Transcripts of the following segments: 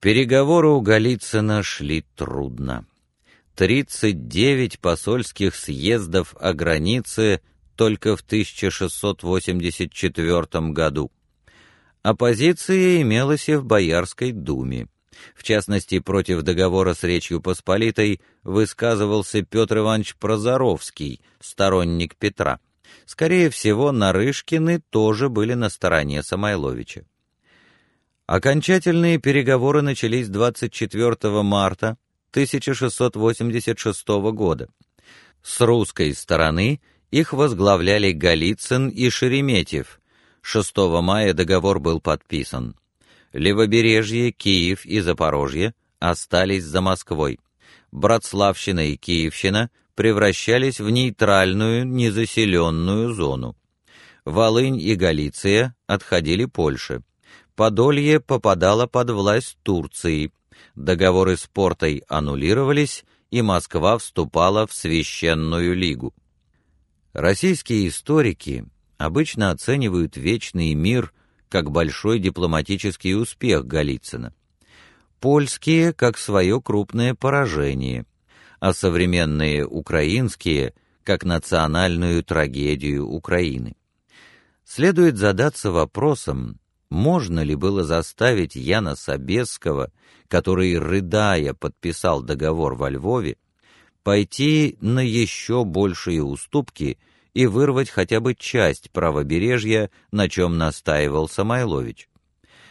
Переговоры у Голицына шли трудно. 39 посольских съездов о границе только в 1684 году. Оппозиция имелась и в Боярской думе. В частности, против договора с Речью Посполитой высказывался Петр Иванович Прозоровский, сторонник Петра. Скорее всего, Нарышкины тоже были на стороне Самойловича. Окончательные переговоры начались 24 марта 1686 года. С русской стороны их возглавляли Голицын и Шереметьев. 6 мая договор был подписан. Левобережье, Киев и Запорожье остались за Москвой. Братславщина и Киевщина превращались в нейтральную, незаселенную зону. Волынь и Галиция отходили Польше. Подолье попадало под власть Турции. Договоры с Портой аннулировались, и Москва вступала в Священную Лигу. Российские историки обычно оценивают Вечный мир как большой дипломатический успех Голицына. Польские — как свое крупное поражение, а современные украинские — как национальную трагедию Украины. Следует задаться вопросом, можно ли было заставить Яна Собесского, который, рыдая, подписал договор во Львове, пойти на еще большие уступки и вырвать хотя бы часть правобережья, на чем настаивал Самойлович.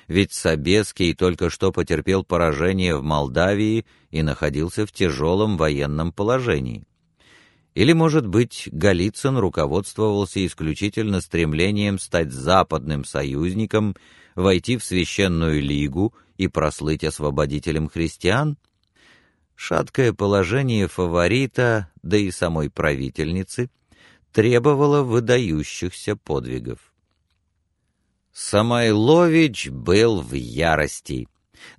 Ведь Собеский только что потерпел поражение в Молдавии и находился в тяжелом военном положении. Или, может быть, Голицын руководствовался исключительно стремлением стать западным союзником, войти в священную лигу и прослыть освободителем христиан? Шаткое положение фаворита, да и самой правительницы, требовало выдающихся подвигов. Самойлович был в ярости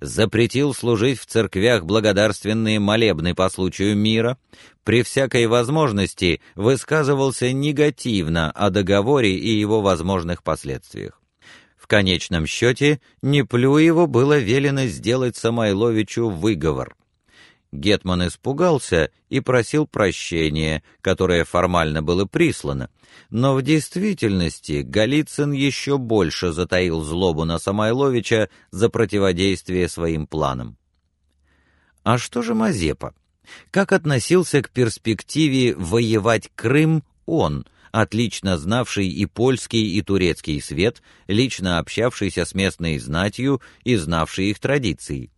запретил служить в церквях благодарственные молебны по случаю мира, при всякой возможности высказывался негативно о договоре и его возможных последствиях. В конечном счете Неплюеву было велено сделать Самойловичу выговор. Гетман испугался и просил прощения, которое формально было прислано, но в действительности Голицын еще больше затаил злобу на Самойловича за противодействие своим планам. А что же Мазепа? Как относился к перспективе воевать Крым он, отлично знавший и польский, и турецкий свет, лично общавшийся с местной знатью и знавший их традиции?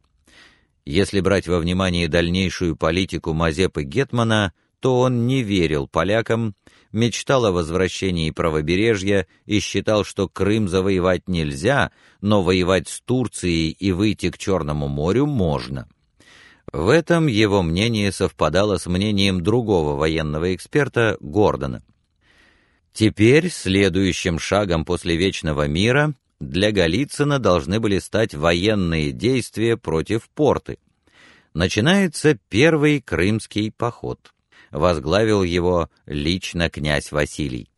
Если брать во внимание дальнейшую политику Мазепы Гетмана, то он не верил полякам, мечтал о возвращении правобережья и считал, что Крым завоевать нельзя, но воевать с Турцией и выйти к Черному морю можно. В этом его мнение совпадало с мнением другого военного эксперта Гордона. Теперь следующим шагом после Вечного мира для Голицына должны были стать военные действия против порты. Начинается первый крымский поход. Возглавил его лично князь Василий.